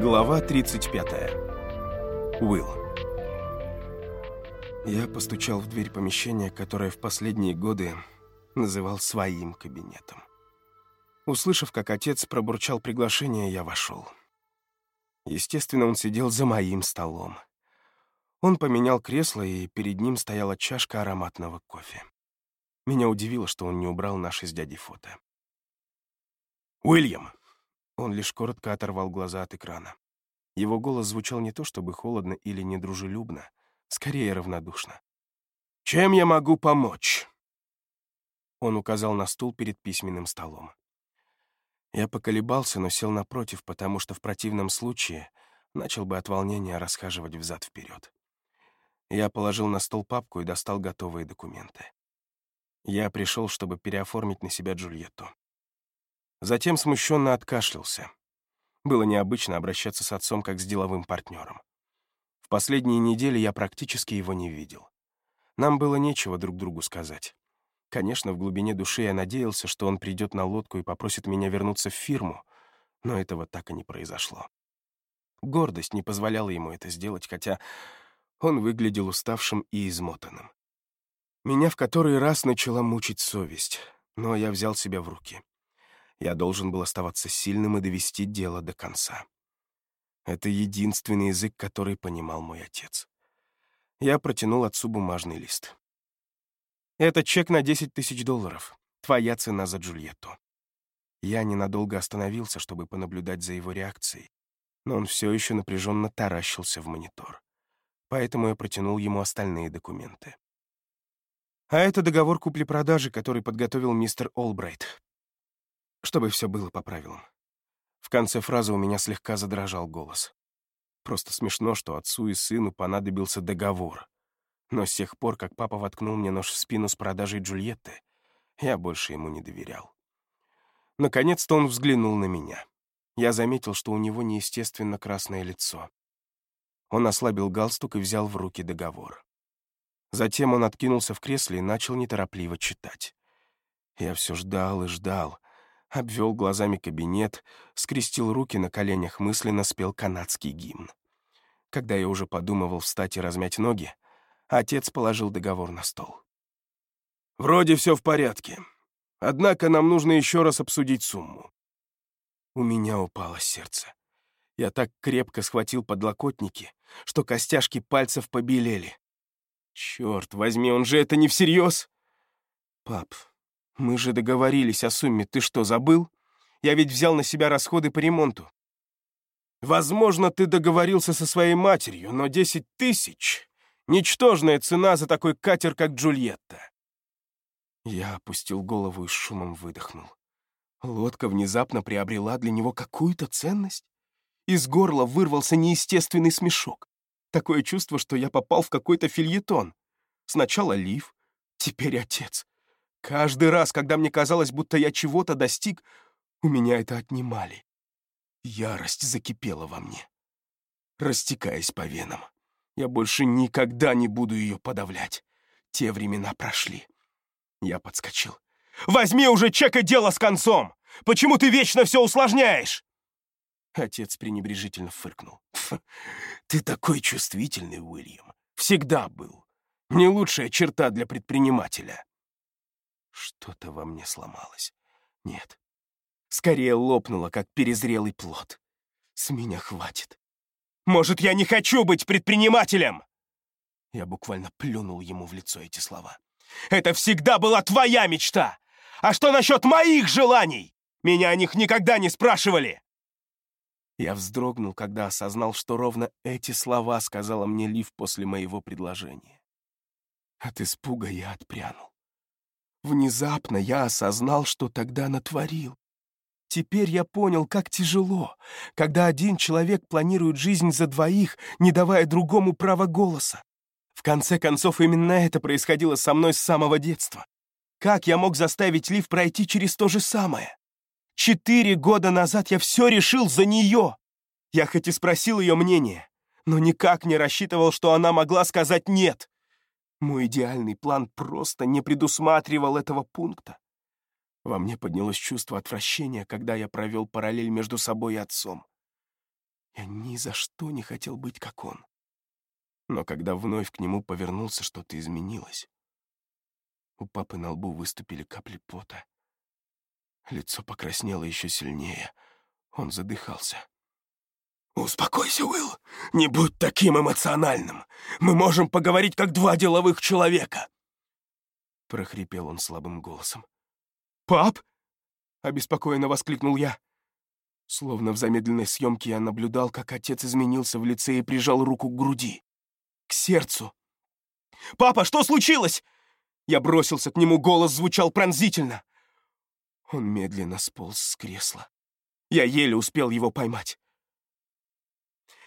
Глава 35. Уилл. Я постучал в дверь помещения, которое в последние годы называл своим кабинетом. Услышав, как отец пробурчал приглашение, я вошел. Естественно, он сидел за моим столом. Он поменял кресло, и перед ним стояла чашка ароматного кофе. Меня удивило, что он не убрал наши с дядей фото. «Уильям!» Он лишь коротко оторвал глаза от экрана. Его голос звучал не то чтобы холодно или недружелюбно, скорее равнодушно. «Чем я могу помочь?» Он указал на стул перед письменным столом. Я поколебался, но сел напротив, потому что в противном случае начал бы от волнения расхаживать взад-вперед. Я положил на стол папку и достал готовые документы. Я пришел, чтобы переоформить на себя Джульетту. Затем смущенно откашлялся. Было необычно обращаться с отцом как с деловым партнером. В последние недели я практически его не видел. Нам было нечего друг другу сказать. Конечно, в глубине души я надеялся, что он придет на лодку и попросит меня вернуться в фирму, но этого так и не произошло. Гордость не позволяла ему это сделать, хотя он выглядел уставшим и измотанным. Меня в который раз начала мучить совесть, но я взял себя в руки. Я должен был оставаться сильным и довести дело до конца. Это единственный язык, который понимал мой отец. Я протянул отцу бумажный лист. «Это чек на 10 тысяч долларов. Твоя цена за Джульетту». Я ненадолго остановился, чтобы понаблюдать за его реакцией, но он все еще напряженно таращился в монитор. Поэтому я протянул ему остальные документы. А это договор купли-продажи, который подготовил мистер Олбрайт чтобы все было по правилам. В конце фразы у меня слегка задрожал голос. Просто смешно, что отцу и сыну понадобился договор. Но с тех пор, как папа воткнул мне нож в спину с продажей Джульетты, я больше ему не доверял. Наконец-то он взглянул на меня. Я заметил, что у него неестественно красное лицо. Он ослабил галстук и взял в руки договор. Затем он откинулся в кресле и начал неторопливо читать. Я все ждал и ждал, обвел глазами кабинет, скрестил руки на коленях, мысленно спел канадский гимн. Когда я уже подумывал встать и размять ноги, отец положил договор на стол. «Вроде все в порядке. Однако нам нужно еще раз обсудить сумму». У меня упало сердце. Я так крепко схватил подлокотники, что костяшки пальцев побелели. Черт возьми, он же это не всерьез? Пап, «Мы же договорились о сумме, ты что, забыл? Я ведь взял на себя расходы по ремонту». «Возможно, ты договорился со своей матерью, но десять тысяч — ничтожная цена за такой катер, как Джульетта». Я опустил голову и с шумом выдохнул. Лодка внезапно приобрела для него какую-то ценность. Из горла вырвался неестественный смешок. Такое чувство, что я попал в какой-то фильетон. Сначала Лив, теперь отец. Каждый раз, когда мне казалось, будто я чего-то достиг, у меня это отнимали. Ярость закипела во мне, растекаясь по венам. Я больше никогда не буду ее подавлять. Те времена прошли. Я подскочил. «Возьми уже чек и дело с концом! Почему ты вечно все усложняешь?» Отец пренебрежительно фыркнул. «Ты такой чувствительный, Уильям. Всегда был. Не лучшая черта для предпринимателя». Что-то во мне сломалось. Нет. Скорее лопнуло, как перезрелый плод. С меня хватит. Может, я не хочу быть предпринимателем? Я буквально плюнул ему в лицо эти слова. Это всегда была твоя мечта! А что насчет моих желаний? Меня о них никогда не спрашивали!» Я вздрогнул, когда осознал, что ровно эти слова сказала мне Лив после моего предложения. От испуга я отпрянул. Внезапно я осознал, что тогда натворил. Теперь я понял, как тяжело, когда один человек планирует жизнь за двоих, не давая другому права голоса. В конце концов, именно это происходило со мной с самого детства. Как я мог заставить Лив пройти через то же самое? Четыре года назад я все решил за нее. Я хоть и спросил ее мнение, но никак не рассчитывал, что она могла сказать «нет». Мой идеальный план просто не предусматривал этого пункта. Во мне поднялось чувство отвращения, когда я провел параллель между собой и отцом. Я ни за что не хотел быть как он. Но когда вновь к нему повернулся, что-то изменилось. У папы на лбу выступили капли пота. Лицо покраснело еще сильнее. Он задыхался. «Успокойся, Уилл. Не будь таким эмоциональным. Мы можем поговорить как два деловых человека!» Прохрипел он слабым голосом. «Пап!» — обеспокоенно воскликнул я. Словно в замедленной съемке я наблюдал, как отец изменился в лице и прижал руку к груди, к сердцу. «Папа, что случилось?» Я бросился к нему, голос звучал пронзительно. Он медленно сполз с кресла. Я еле успел его поймать.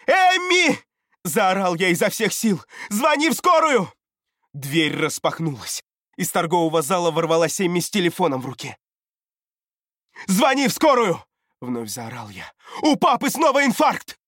«Эмми!» — заорал я изо всех сил. «Звони в скорую!» Дверь распахнулась. Из торгового зала ворвалась Эмми с телефоном в руке. «Звони в скорую!» — вновь заорал я. «У папы снова инфаркт!»